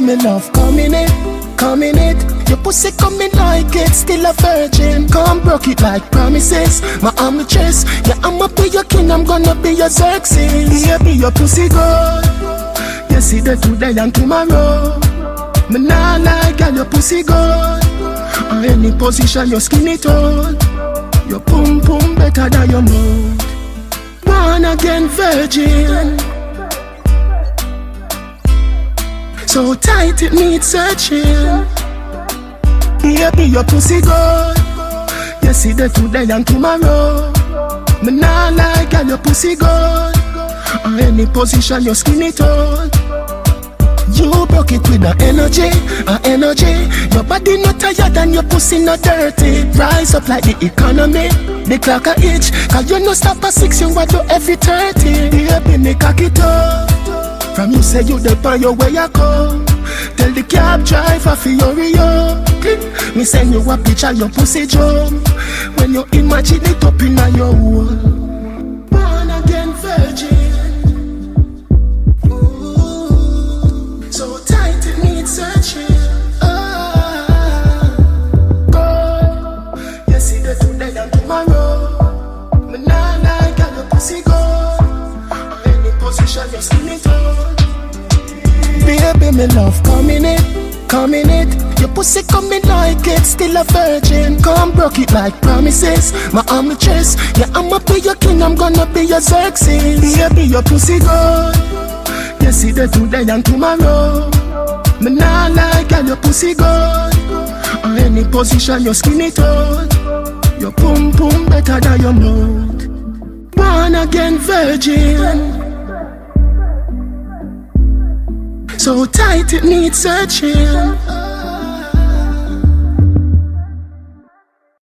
me love, come in it, come in it. Your pussy coming like it's still a virgin. Come broke it like promises. My arm chest. Yeah, I'ma be your king, I'm gonna be your Xerxes. Yeah, be your pussy girl. You see the today and tomorrow. Me nah like girl, your pussy good. On any position, your skinny tall. Your pum pum better than your mouth. Born again virgin. So tight it needs searching. Yeah, be your pussy good. You see the today and tomorrow. Me nah like girl, your pussy good. On any position, your skinny tall. You broke it with the energy, a energy. Your body not tired and your pussy not dirty. Rise up like the economy. The clock a itch, cause you no stop at six, you want to every thirty. Baby, me cock say you the on your way I come. Tell the cab driver for hurry up. Me send you a picture your pussy jump. When you imagine it up in your wall. Born again virgin. Ooh, so tight it needs searching. Ah, God, see the tomorrow. Me nah your pussy go. Any position me love coming it, coming it. Your pussy coming like it's still a virgin. Come broke it like promises. My arm chest. Yeah, I'ma be your king, I'm gonna be your Xerxes. Baby, your pussy good. You see the today and tomorrow. Me nah like girl, your pussy good. On any position, your skinny tall. Your pum pum better than your mouth. Born again virgin. So tight it needs searching.